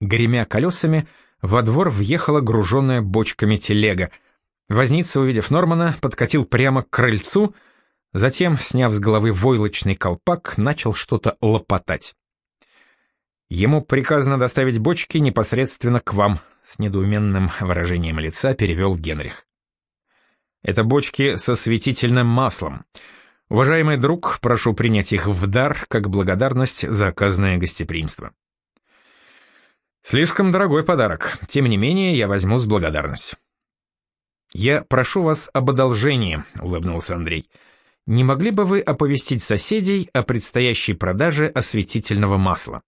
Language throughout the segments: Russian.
Гремя колесами, во двор въехала груженная бочками телега. Возница, увидев Нормана, подкатил прямо к крыльцу, затем, сняв с головы войлочный колпак, начал что-то лопотать. «Ему приказано доставить бочки непосредственно к вам», — с недоуменным выражением лица перевел Генрих. «Это бочки со светительным маслом. Уважаемый друг, прошу принять их в дар, как благодарность за оказанное гостеприимство». «Слишком дорогой подарок. Тем не менее, я возьму с благодарностью». «Я прошу вас об одолжении», — улыбнулся Андрей. «Не могли бы вы оповестить соседей о предстоящей продаже осветительного масла?»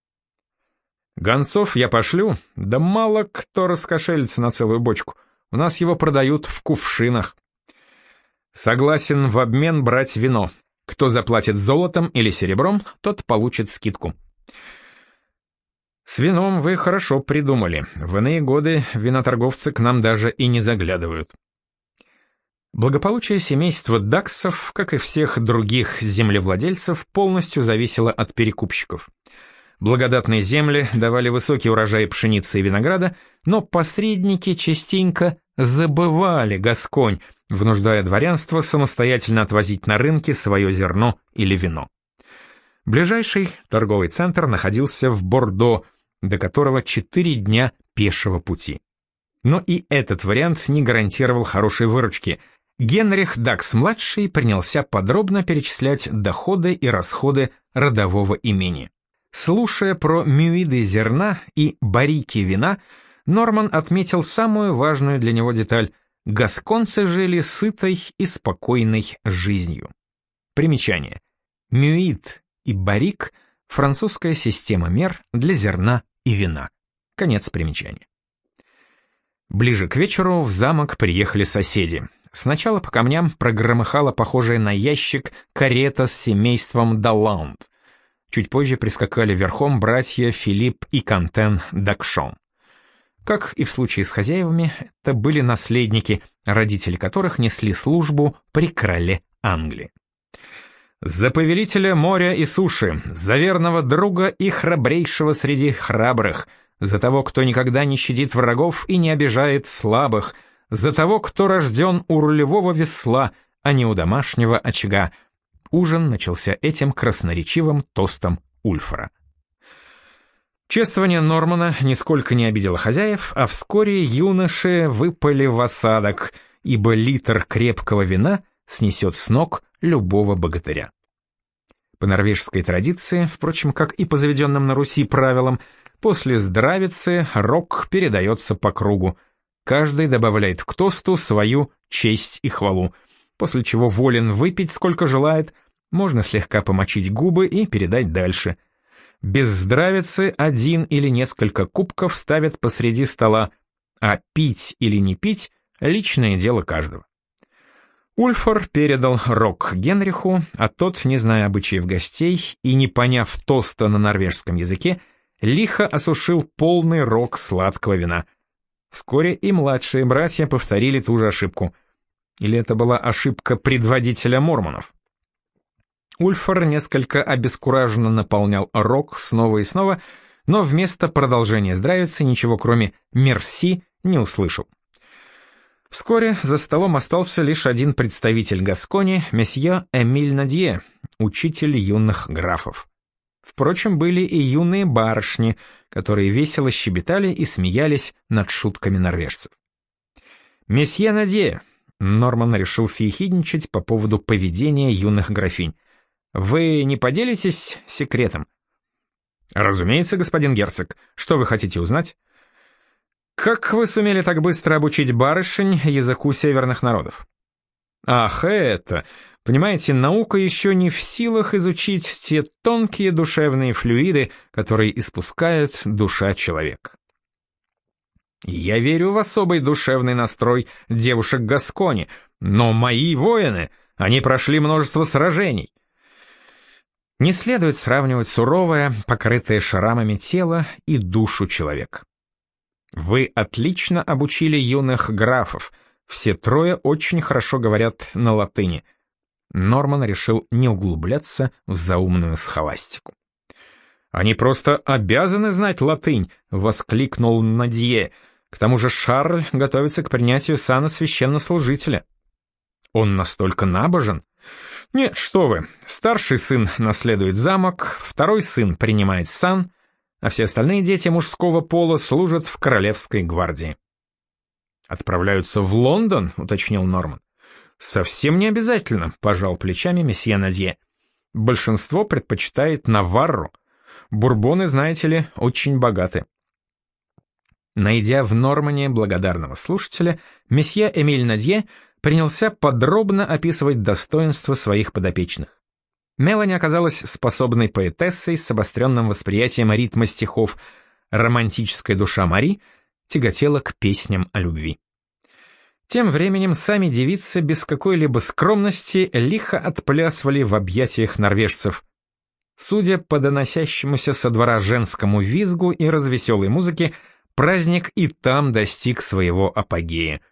Гонцов я пошлю, да мало кто раскошелится на целую бочку. У нас его продают в кувшинах. Согласен в обмен брать вино. Кто заплатит золотом или серебром, тот получит скидку. С вином вы хорошо придумали. В иные годы виноторговцы к нам даже и не заглядывают. Благополучие семейства Даксов, как и всех других землевладельцев, полностью зависело от перекупщиков. Благодатные земли давали высокий урожай пшеницы и винограда, но посредники частенько забывали Гасконь, вынуждая дворянство самостоятельно отвозить на рынки свое зерно или вино. Ближайший торговый центр находился в Бордо, до которого четыре дня пешего пути. Но и этот вариант не гарантировал хорошей выручки. Генрих Дакс-младший принялся подробно перечислять доходы и расходы родового имени. Слушая про мюиды зерна и барики вина, Норман отметил самую важную для него деталь – гасконцы жили сытой и спокойной жизнью. Примечание. Мюид и барик – французская система мер для зерна и вина. Конец примечания. Ближе к вечеру в замок приехали соседи. Сначала по камням прогромыхала похожая на ящик карета с семейством Далланд – Чуть позже прискакали верхом братья Филипп и Кантен Дакшон. Как и в случае с хозяевами, это были наследники, родители которых несли службу при короле Англии. «За повелителя моря и суши, за верного друга и храбрейшего среди храбрых, за того, кто никогда не щадит врагов и не обижает слабых, за того, кто рожден у рулевого весла, а не у домашнего очага», Ужин начался этим красноречивым тостом Ульфора. Чествование Нормана нисколько не обидело хозяев, а вскоре юноши выпали в осадок, ибо литр крепкого вина снесет с ног любого богатыря. По норвежской традиции, впрочем, как и по заведенным на Руси правилам, после здравицы рок передается по кругу. Каждый добавляет к тосту свою честь и хвалу — после чего волен выпить сколько желает, можно слегка помочить губы и передать дальше. Без здравицы один или несколько кубков ставят посреди стола, а пить или не пить — личное дело каждого. Ульфор передал рог Генриху, а тот, не зная обычаев гостей и не поняв тоста на норвежском языке, лихо осушил полный рог сладкого вина. Вскоре и младшие братья повторили ту же ошибку — или это была ошибка предводителя мормонов? Ульфар несколько обескураженно наполнял рог снова и снова, но вместо продолжения здравицы ничего кроме «мерси» не услышал. Вскоре за столом остался лишь один представитель Гаскони, месье Эмиль Надье, учитель юных графов. Впрочем, были и юные барышни, которые весело щебетали и смеялись над шутками норвежцев. «Месье Надье, Норман решил съехидничать по поводу поведения юных графинь. «Вы не поделитесь секретом?» «Разумеется, господин герцог. Что вы хотите узнать?» «Как вы сумели так быстро обучить барышень языку северных народов?» «Ах, это! Понимаете, наука еще не в силах изучить те тонкие душевные флюиды, которые испускает душа человека». Я верю в особый душевный настрой девушек Гаскони, но мои воины, они прошли множество сражений. Не следует сравнивать суровое, покрытое шрамами тело и душу человека. Вы отлично обучили юных графов, все трое очень хорошо говорят на латыни. Норман решил не углубляться в заумную схоластику. Они просто обязаны знать латынь, воскликнул Надье. К тому же Шарль готовится к принятию сана священнослужителя. Он настолько набожен? Нет, что вы, старший сын наследует замок, второй сын принимает сан, а все остальные дети мужского пола служат в королевской гвардии. «Отправляются в Лондон?» — уточнил Норман. «Совсем не обязательно», — пожал плечами месье Надье. «Большинство предпочитает Наварру. Бурбоны, знаете ли, очень богаты». Найдя в Нормане благодарного слушателя, месье Эмиль Надье принялся подробно описывать достоинства своих подопечных. Мелани оказалась способной поэтессой с обостренным восприятием ритма стихов, романтическая душа Мари тяготела к песням о любви. Тем временем сами девицы без какой-либо скромности лихо отплясывали в объятиях норвежцев. Судя по доносящемуся со двора женскому визгу и развеселой музыке, праздник и там достиг своего апогея —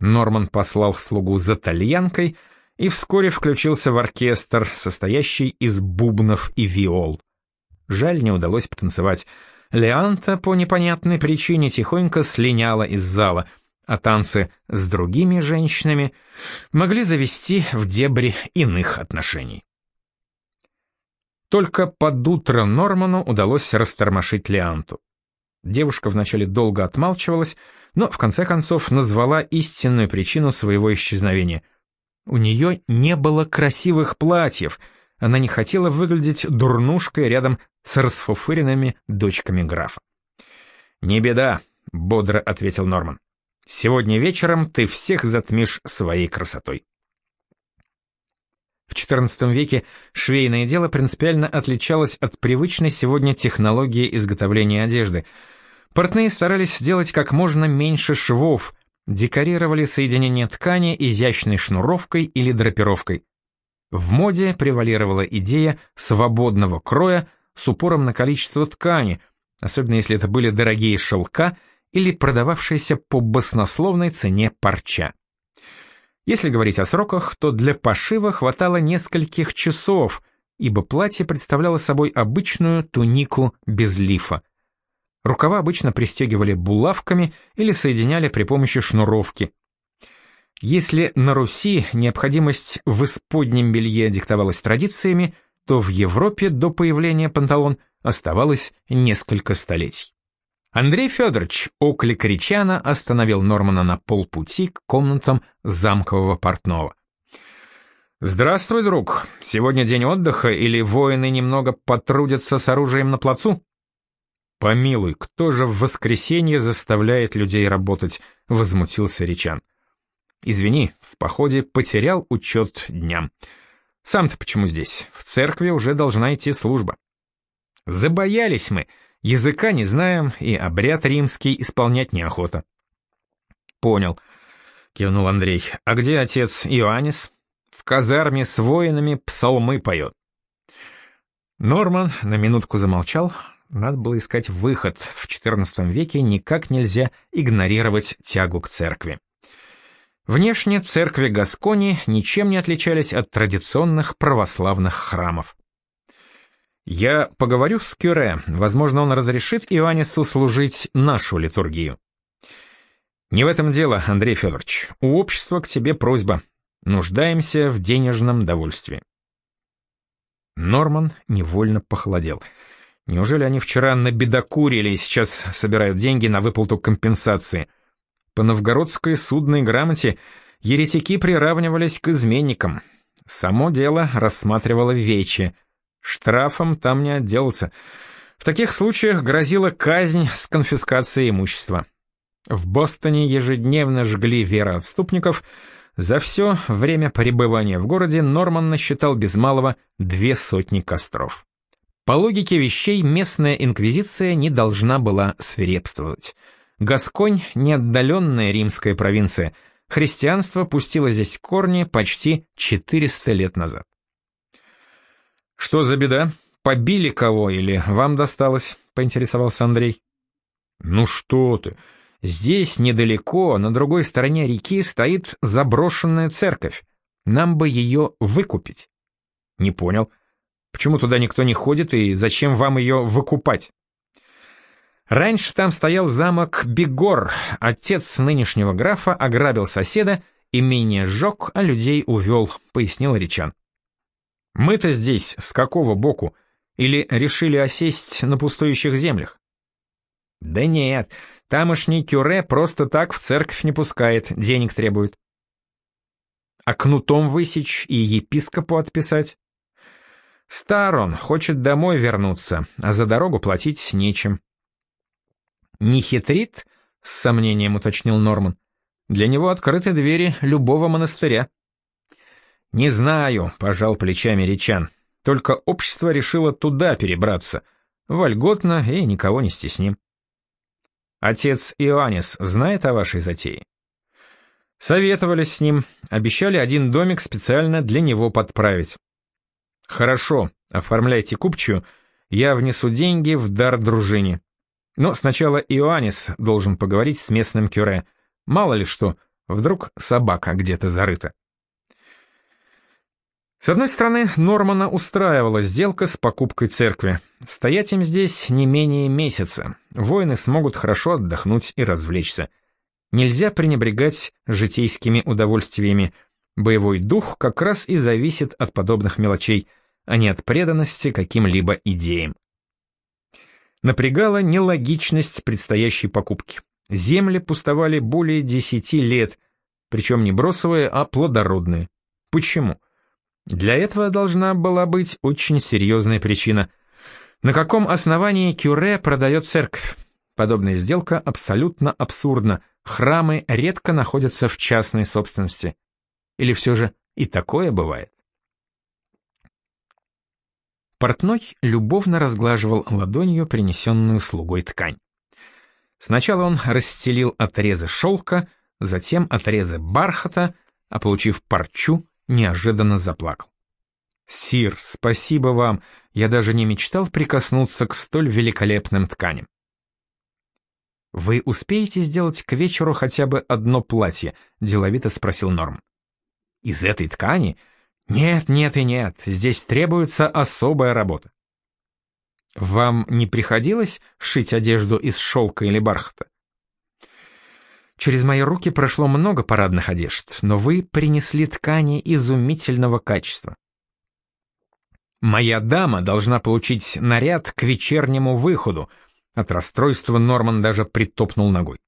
Норман послал слугу за тальянкой и вскоре включился в оркестр, состоящий из бубнов и виол. Жаль, не удалось потанцевать. Леанта по непонятной причине тихонько слиняла из зала, а танцы с другими женщинами могли завести в дебри иных отношений. Только под утро Норману удалось растормошить Леанту. Девушка вначале долго отмалчивалась, но в конце концов назвала истинную причину своего исчезновения. У нее не было красивых платьев, она не хотела выглядеть дурнушкой рядом с расфуфыренными дочками графа. «Не беда», — бодро ответил Норман. «Сегодня вечером ты всех затмишь своей красотой». В XIV веке швейное дело принципиально отличалось от привычной сегодня технологии изготовления одежды — Портные старались сделать как можно меньше швов, декорировали соединение ткани изящной шнуровкой или драпировкой. В моде превалировала идея свободного кроя с упором на количество ткани, особенно если это были дорогие шелка или продававшиеся по баснословной цене парча. Если говорить о сроках, то для пошива хватало нескольких часов, ибо платье представляло собой обычную тунику без лифа. Рукава обычно пристегивали булавками или соединяли при помощи шнуровки. Если на Руси необходимость в исподнем белье диктовалась традициями, то в Европе до появления панталон оставалось несколько столетий. Андрей Федорович, оклик Ричана, остановил Нормана на полпути к комнатам замкового портного. «Здравствуй, друг. Сегодня день отдыха или воины немного потрудятся с оружием на плацу?» «Помилуй, кто же в воскресенье заставляет людей работать?» — возмутился Ричан. «Извини, в походе потерял учет дням. Сам-то почему здесь? В церкви уже должна идти служба». «Забоялись мы, языка не знаем и обряд римский исполнять неохота». «Понял», — кивнул Андрей. «А где отец Иоаннис?» «В казарме с воинами псалмы поет». Норман на минутку замолчал, надо было искать выход. В XIV веке никак нельзя игнорировать тягу к церкви. Внешне церкви Гаскони ничем не отличались от традиционных православных храмов. Я поговорю с Кюре, возможно, он разрешит Иоаннису служить нашу литургию. Не в этом дело, Андрей Федорович. У общества к тебе просьба. Нуждаемся в денежном довольстве. Норман невольно похолодел — Неужели они вчера набедокурили и сейчас собирают деньги на выплату компенсации? По новгородской судной грамоте еретики приравнивались к изменникам. Само дело рассматривало Вече. Штрафом там не отделался. В таких случаях грозила казнь с конфискацией имущества. В Бостоне ежедневно жгли вероотступников. За все время пребывания в городе Норман насчитал без малого две сотни костров. По логике вещей, местная инквизиция не должна была свирепствовать. Гасконь — неотдаленная римская провинция. Христианство пустило здесь корни почти 400 лет назад. «Что за беда? Побили кого или вам досталось?» — поинтересовался Андрей. «Ну что ты! Здесь недалеко, на другой стороне реки, стоит заброшенная церковь. Нам бы ее выкупить». «Не понял. Почему туда никто не ходит и зачем вам ее выкупать? Раньше там стоял замок Бигор. Отец нынешнего графа ограбил соседа, имение сжег, а людей увел, пояснил Ричан. Мы-то здесь с какого боку? Или решили осесть на пустующих землях? Да нет, тамошний кюре просто так в церковь не пускает, денег требует. А кнутом высечь и епископу отписать? Стар он, хочет домой вернуться, а за дорогу платить нечем. «Не хитрит?» — с сомнением уточнил Норман. «Для него открыты двери любого монастыря». «Не знаю», — пожал плечами Речан. «Только общество решило туда перебраться. Вольготно и никого не стесним». «Отец Иоаннис знает о вашей затее?» «Советовались с ним, обещали один домик специально для него подправить». «Хорошо, оформляйте купчую, я внесу деньги в дар дружине». Но сначала Иоаннис должен поговорить с местным кюре. Мало ли что, вдруг собака где-то зарыта. С одной стороны, Нормана устраивала сделка с покупкой церкви. Стоять им здесь не менее месяца. Воины смогут хорошо отдохнуть и развлечься. Нельзя пренебрегать житейскими удовольствиями. Боевой дух как раз и зависит от подобных мелочей, а не от преданности каким-либо идеям. Напрягала нелогичность предстоящей покупки. Земли пустовали более десяти лет, причем не бросовые, а плодородные. Почему? Для этого должна была быть очень серьезная причина. На каком основании Кюре продает церковь? Подобная сделка абсолютно абсурдна. Храмы редко находятся в частной собственности. Или все же и такое бывает? Портной любовно разглаживал ладонью принесенную слугой ткань. Сначала он расстелил отрезы шелка, затем отрезы бархата, а получив парчу, неожиданно заплакал. «Сир, спасибо вам, я даже не мечтал прикоснуться к столь великолепным тканям». «Вы успеете сделать к вечеру хотя бы одно платье?» — деловито спросил Норм. «Из этой ткани нет, нет и нет, здесь требуется особая работа. Вам не приходилось шить одежду из шелка или бархата? Через мои руки прошло много парадных одежд, но вы принесли ткани изумительного качества. Моя дама должна получить наряд к вечернему выходу. От расстройства Норман даже притопнул ногой.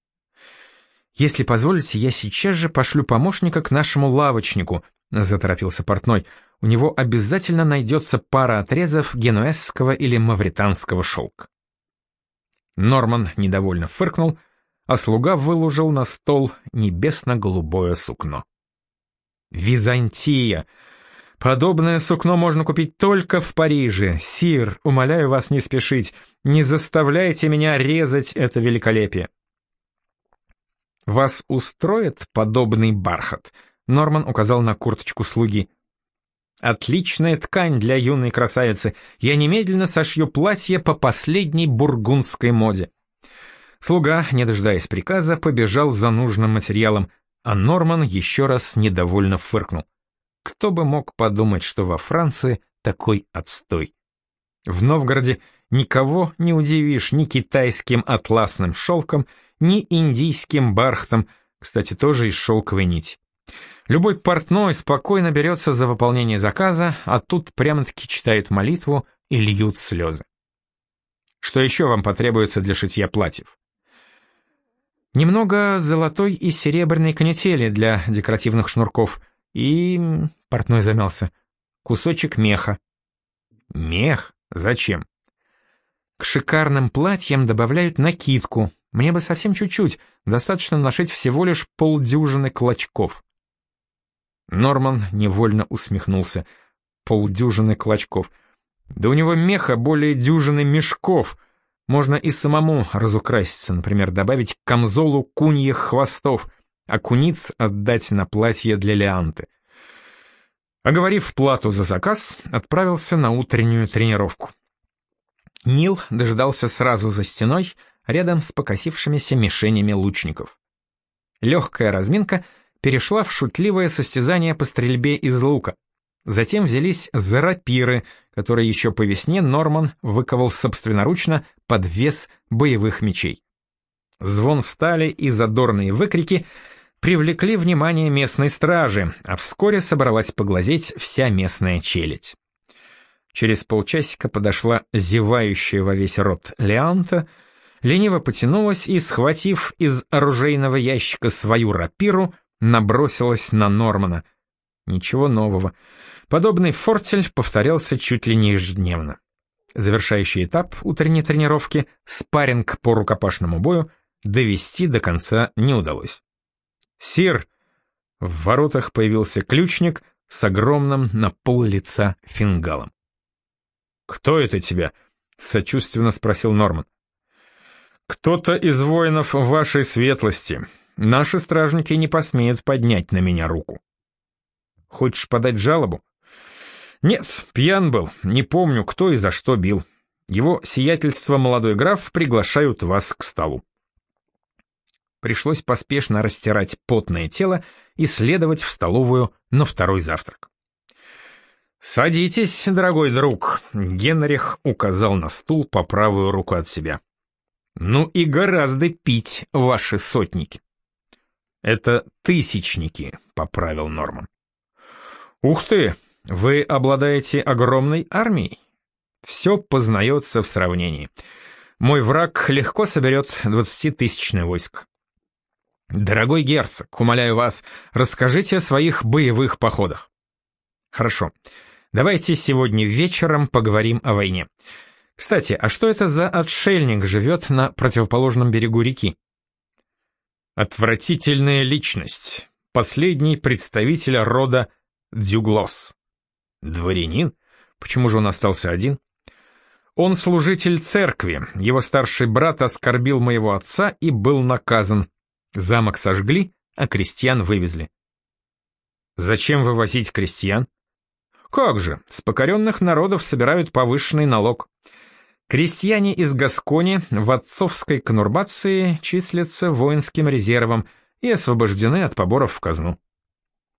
Если позволите, я сейчас же пошлю помощника к нашему лавочнику, — заторопился портной, — у него обязательно найдется пара отрезов генуэзского или мавританского шелка. Норман недовольно фыркнул, а слуга выложил на стол небесно-голубое сукно. «Византия! Подобное сукно можно купить только в Париже. Сир, умоляю вас не спешить, не заставляйте меня резать это великолепие». «Вас устроит подобный бархат?» Норман указал на курточку слуги. «Отличная ткань для юной красавицы. Я немедленно сошью платье по последней бургундской моде». Слуга, не дожидаясь приказа, побежал за нужным материалом, а Норман еще раз недовольно фыркнул. Кто бы мог подумать, что во Франции такой отстой. В Новгороде никого не удивишь ни китайским атласным шелком, ни индийским бархтом, кстати, тоже из шелковой нити. Любой портной спокойно берется за выполнение заказа, а тут прямо-таки читают молитву и льют слезы. Что еще вам потребуется для шитья платьев? Немного золотой и серебряной канители для декоративных шнурков и... Портной замялся. Кусочек меха. Мех? Зачем? К шикарным платьям добавляют накидку. Мне бы совсем чуть-чуть, достаточно нашить всего лишь полдюжины клочков. Норман невольно усмехнулся. Полдюжины клочков. Да у него меха более дюжины мешков. Можно и самому разукраситься, например, добавить к камзолу куньих хвостов, а куниц отдать на платье для Леанты. Оговорив плату за заказ, отправился на утреннюю тренировку. Нил дожидался сразу за стеной, рядом с покосившимися мишенями лучников. Легкая разминка — перешла в шутливое состязание по стрельбе из лука. Затем взялись за рапиры, которые еще по весне Норман выковал собственноручно под вес боевых мечей. Звон стали и задорные выкрики привлекли внимание местной стражи, а вскоре собралась поглазеть вся местная челядь. Через полчасика подошла зевающая во весь рот Леанта, лениво потянулась и, схватив из оружейного ящика свою рапиру, набросилась на Нормана. Ничего нового. Подобный фортель повторялся чуть ли не ежедневно. Завершающий этап утренней тренировки, спарринг по рукопашному бою, довести до конца не удалось. «Сир!» В воротах появился ключник с огромным на пол лица фингалом. «Кто это тебя?» — сочувственно спросил Норман. «Кто-то из воинов вашей светлости. Наши стражники не посмеют поднять на меня руку». «Хочешь подать жалобу?» «Нет, пьян был, не помню, кто и за что бил. Его сиятельство молодой граф приглашают вас к столу». Пришлось поспешно растирать потное тело и следовать в столовую на второй завтрак. «Садитесь, дорогой друг», — Генрих указал на стул по правую руку от себя. «Ну и гораздо пить ваши сотники». «Это тысячники», — поправил Норман. «Ух ты, вы обладаете огромной армией?» «Все познается в сравнении. Мой враг легко соберет двадцатитысячное войско». «Дорогой герцог, умоляю вас, расскажите о своих боевых походах». «Хорошо. Давайте сегодня вечером поговорим о войне. Кстати, а что это за отшельник живет на противоположном берегу реки? Отвратительная личность. Последний представитель рода Дюглос. Дворянин? Почему же он остался один? Он служитель церкви. Его старший брат оскорбил моего отца и был наказан. Замок сожгли, а крестьян вывезли. Зачем вывозить крестьян? Как же, с покоренных народов собирают повышенный налог. Крестьяне из Гаскони в отцовской конурбации числятся воинским резервом и освобождены от поборов в казну.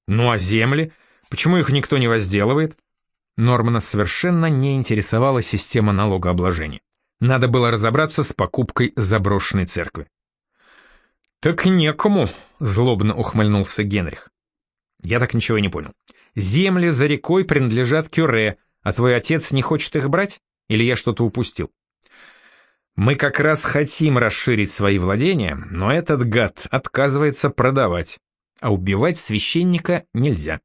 Ну а земли? Почему их никто не возделывает? Нормана совершенно не интересовала система налогообложения. Надо было разобраться с покупкой заброшенной церкви. «Так некому», — злобно ухмыльнулся Генрих. Я так ничего и не понял. Земли за рекой принадлежат Кюре, а твой отец не хочет их брать? Или я что-то упустил? Мы как раз хотим расширить свои владения, но этот гад отказывается продавать, а убивать священника нельзя.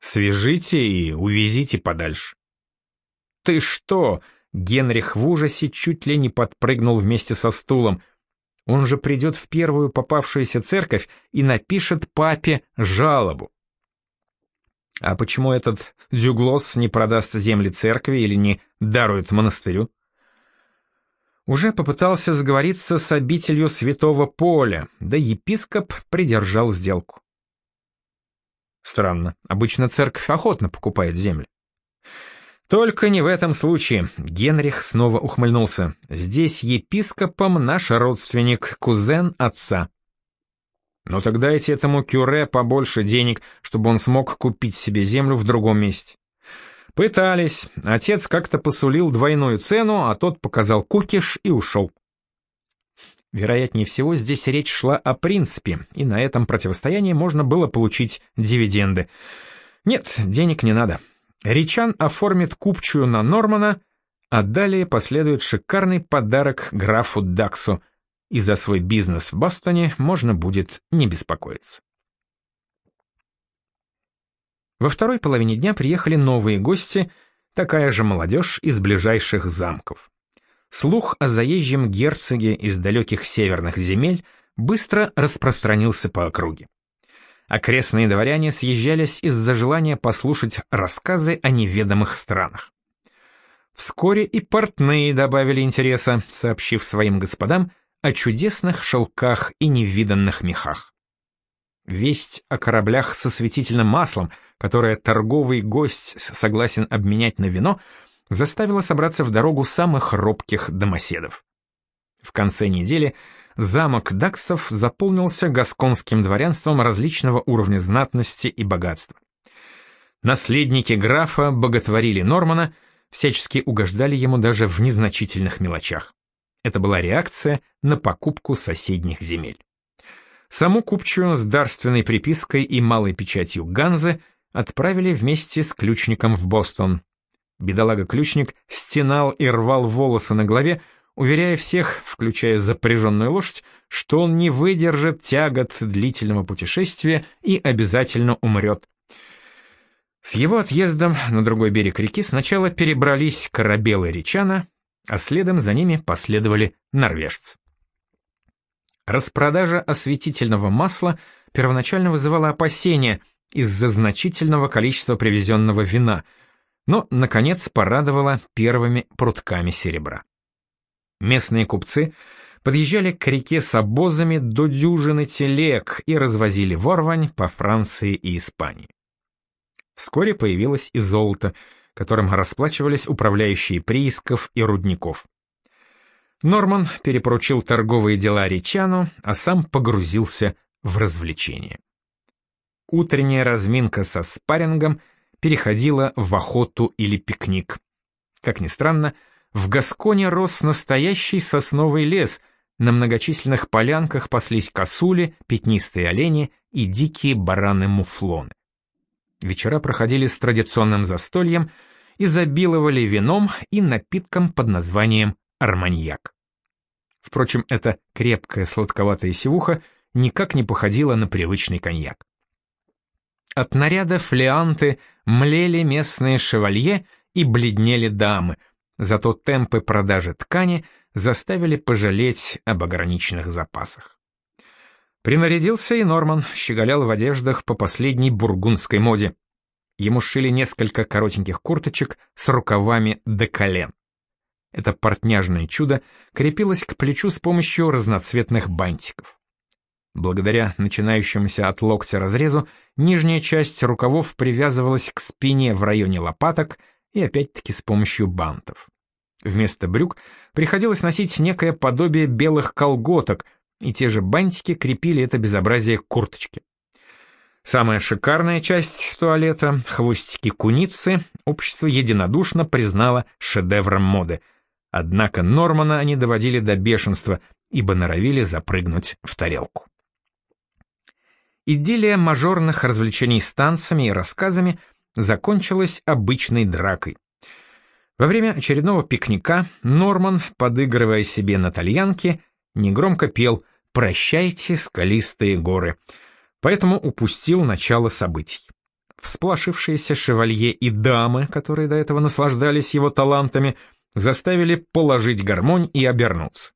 Свяжите и увезите подальше. Ты что? Генрих в ужасе чуть ли не подпрыгнул вместе со стулом — он же придет в первую попавшуюся церковь и напишет папе жалобу. А почему этот Дюглос не продаст земли церкви или не дарует монастырю? Уже попытался сговориться с обителью святого Поля, да епископ придержал сделку. Странно, обычно церковь охотно покупает земли. Только не в этом случае. Генрих снова ухмыльнулся. Здесь епископом наш родственник, кузен отца. Но тогда дайте этому кюре побольше денег, чтобы он смог купить себе землю в другом месте. Пытались. Отец как-то посулил двойную цену, а тот показал кукиш и ушел. Вероятнее всего, здесь речь шла о принципе, и на этом противостоянии можно было получить дивиденды. Нет, денег не надо. Ричан оформит купчую на Нормана, а далее последует шикарный подарок графу Даксу, и за свой бизнес в Бостоне можно будет не беспокоиться. Во второй половине дня приехали новые гости, такая же молодежь из ближайших замков. Слух о заезжем герцоге из далеких северных земель быстро распространился по округе. Окрестные дворяне съезжались из-за желания послушать рассказы о неведомых странах. Вскоре и портные добавили интереса, сообщив своим господам о чудесных шелках и невиданных мехах. Весть о кораблях со светительным маслом, которое торговый гость согласен обменять на вино, заставила собраться в дорогу самых робких домоседов. В конце недели замок Даксов заполнился гасконским дворянством различного уровня знатности и богатства. Наследники графа боготворили Нормана, всячески угождали ему даже в незначительных мелочах. Это была реакция на покупку соседних земель. Саму купчую с дарственной припиской и малой печатью Ганзы отправили вместе с ключником в Бостон. Бедолага-ключник стенал и рвал волосы на голове, уверяя всех, включая запряженную лошадь, что он не выдержит тягот длительного путешествия и обязательно умрет. С его отъездом на другой берег реки сначала перебрались корабелы Речана, а следом за ними последовали норвежцы. Распродажа осветительного масла первоначально вызывала опасения из-за значительного количества привезенного вина, но, наконец, порадовала первыми прутками серебра. Местные купцы подъезжали к реке с обозами до дюжины телег и развозили ворвань по Франции и Испании. Вскоре появилось и золото, которым расплачивались управляющие приисков и рудников. Норман перепоручил торговые дела Ричану, а сам погрузился в развлечения. Утренняя разминка со спаррингом переходила в охоту или пикник. Как ни странно, в Гасконе рос настоящий сосновый лес, на многочисленных полянках паслись косули, пятнистые олени и дикие бараны-муфлоны. Вечера проходили с традиционным застольем, изобиловали вином и напитком под названием арманьяк. Впрочем, эта крепкая сладковатая сивуха никак не походила на привычный коньяк. От наряда флеанты млели местные шевалье и бледнели дамы — Зато темпы продажи ткани заставили пожалеть об ограниченных запасах. Принарядился и Норман, щеголял в одеждах по последней бургундской моде. Ему шили несколько коротеньких курточек с рукавами до колен. Это портняжное чудо крепилось к плечу с помощью разноцветных бантиков. Благодаря начинающемуся от локтя разрезу, нижняя часть рукавов привязывалась к спине в районе лопаток — и опять-таки с помощью бантов. Вместо брюк приходилось носить некое подобие белых колготок, и те же бантики крепили это безобразие к курточке. Самая шикарная часть туалета, хвостики куницы, общество единодушно признало шедевром моды. Однако Нормана они доводили до бешенства, ибо норовили запрыгнуть в тарелку. Идиллия мажорных развлечений с танцами и рассказами — закончилась обычной дракой. Во время очередного пикника Норман, подыгрывая себе на тальянке, негромко пел «Прощайте, скалистые горы», поэтому упустил начало событий. Всплашившиеся шевалье и дамы, которые до этого наслаждались его талантами, заставили положить гармонь и обернуться.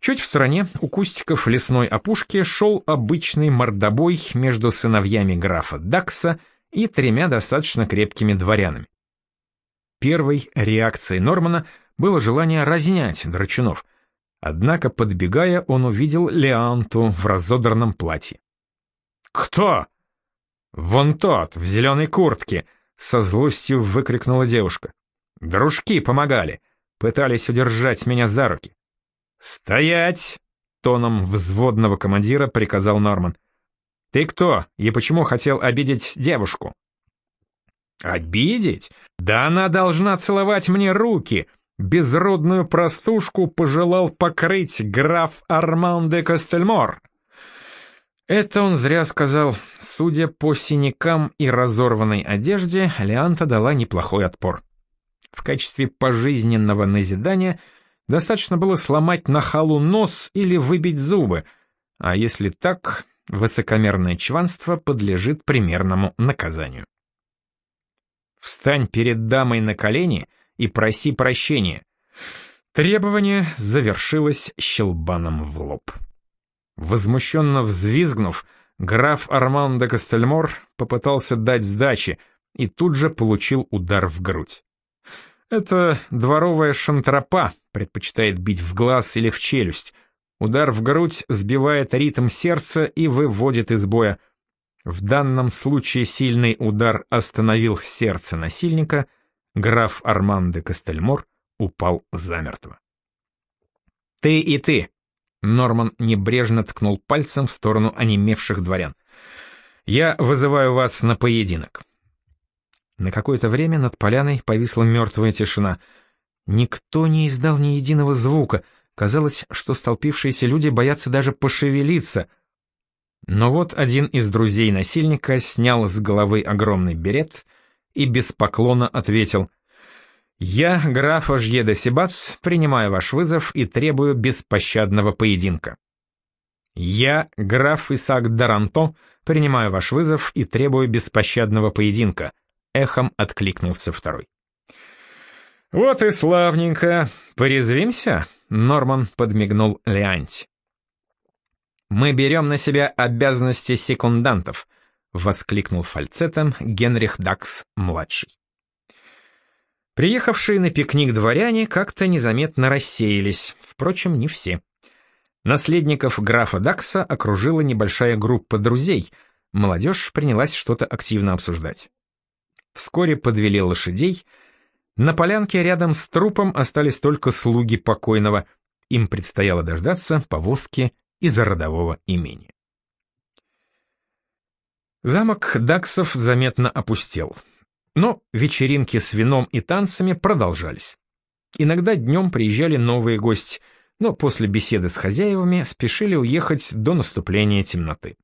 Чуть в стороне, у кустиков лесной опушки, шел обычный мордобой между сыновьями графа Дакса и тремя достаточно крепкими дворянами. Первой реакцией Нормана было желание разнять драчунов, однако, подбегая, он увидел Леанту в разодранном платье. «Кто?» «Вон тот, в зеленой куртке!» — со злостью выкрикнула девушка. «Дружки помогали, пытались удержать меня за руки». «Стоять!» — тоном взводного командира приказал Норман. «Ты кто и почему хотел обидеть девушку?» «Обидеть? Да она должна целовать мне руки!» Безродную простушку пожелал покрыть граф Арман де Костельмор. Это он зря сказал. Судя по синякам и разорванной одежде, Леанта дала неплохой отпор. В качестве пожизненного назидания достаточно было сломать нахалу нос или выбить зубы, а если так, высокомерное чванство подлежит примерному наказанию. Встань перед дамой на колени и проси прощения. Требование завершилось щелбаном в лоб. Возмущенно взвизгнув, граф Арман де Костельмор попытался дать сдачи и тут же получил удар в грудь. Это дворовая шантропа предпочитает бить в глаз или в челюсть, Удар в грудь сбивает ритм сердца и выводит из боя. В данном случае сильный удар остановил сердце насильника, граф Арман де Костельмор упал замертво. «Ты и ты!» — Норман небрежно ткнул пальцем в сторону онемевших дворян. «Я вызываю вас на поединок. На какое-то время над поляной повисла мертвая тишина. Никто не издал ни единого звука. Казалось, что столпившиеся люди боятся даже пошевелиться. Но вот один из друзей насильника снял с головы огромный берет и без поклона ответил — «Я, граф Ожье де Сибац, принимаю ваш вызов и требую беспощадного поединка». «Я, граф Исаак Даранто, принимаю ваш вызов и требую беспощадного поединка», — эхом откликнулся второй. «Вот и славненько. Порезвимся?» — Норман подмигнул Леанти. «Мы берем на себя обязанности секундантов», — воскликнул фальцетом Генрих Дакс-младший. Приехавшие на пикник дворяне как-то незаметно рассеялись, впрочем, не все. Наследников графа Дакса окружила небольшая группа друзей, молодежь принялась что-то активно обсуждать. Вскоре подвели лошадей, на полянке рядом с трупом остались только слуги покойного, им предстояло дождаться повозки из родового имени. Замок Даксов заметно опустел. Но вечеринки с вином и танцами продолжались. Иногда днем приезжали новые гости, но после беседы с хозяевами спешили уехать до наступления темноты.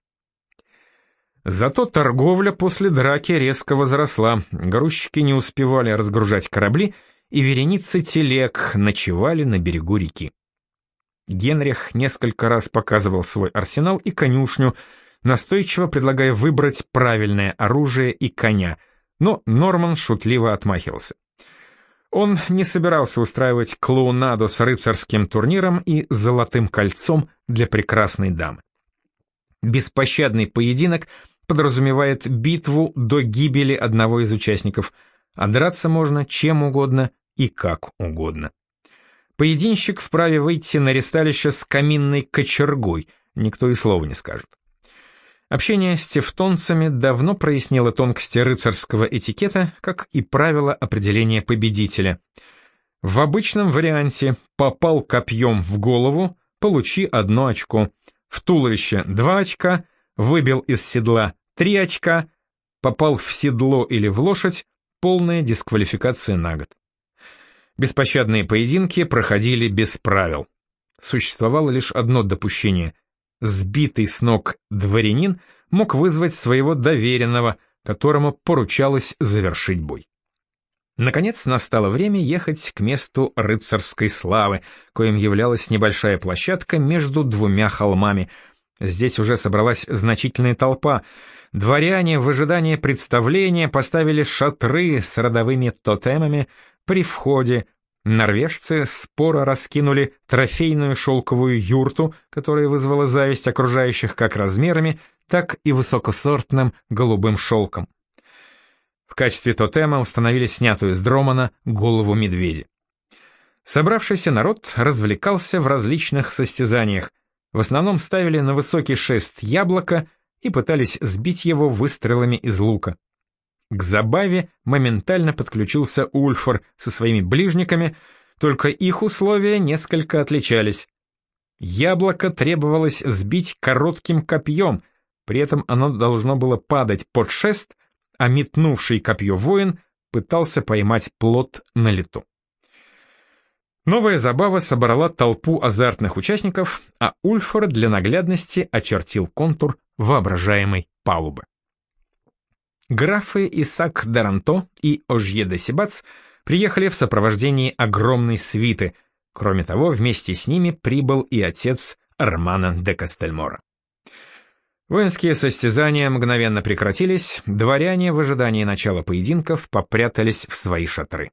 Зато торговля после драки резко возросла, грузчики не успевали разгружать корабли, и вереницы телег ночевали на берегу реки. Генрих несколько раз показывал свой арсенал и конюшню, настойчиво предлагая выбрать правильное оружие и коня — но Норман шутливо отмахивался. Он не собирался устраивать клоунаду с рыцарским турниром и золотым кольцом для прекрасной дамы. Беспощадный поединок подразумевает битву до гибели одного из участников, а драться можно чем угодно и как угодно. Поединщик вправе выйти на ресталище с каминной кочергой, никто и слова не скажет. Общение с тевтонцами давно прояснило тонкости рыцарского этикета, как и правила определения победителя. В обычном варианте «попал копьем в голову» — получи одно очко, в туловище — два очка, выбил из седла — три очка, попал в седло или в лошадь — полная дисквалификация на год. Беспощадные поединки проходили без правил. Существовало лишь одно допущение — Сбитый с ног дворянин мог вызвать своего доверенного, которому поручалось завершить бой. Наконец настало время ехать к месту рыцарской славы, коим являлась небольшая площадка между двумя холмами. Здесь уже собралась значительная толпа. Дворяне в ожидании представления поставили шатры с родовыми тотемами при входе, Норвежцы споро раскинули трофейную шелковую юрту, которая вызвала зависть окружающих как размерами, так и высокосортным голубым шелком. В качестве тотема установили снятую с дромана голову медведя. Собравшийся народ развлекался в различных состязаниях. В основном ставили на высокий шест яблоко и пытались сбить его выстрелами из лука. К забаве моментально подключился Ульфор со своими ближниками, только их условия несколько отличались. Яблоко требовалось сбить коротким копьем, при этом оно должно было падать под шест, а метнувший копье воин пытался поймать плод на лету. Новая забава собрала толпу азартных участников, а Ульфор для наглядности очертил контур воображаемой палубы. Графы Исаак Даранто и Ожье де Сибац приехали в сопровождении огромной свиты, кроме того, вместе с ними прибыл и отец Армана де Кастельмора. Воинские состязания мгновенно прекратились, дворяне в ожидании начала поединков попрятались в свои шатры.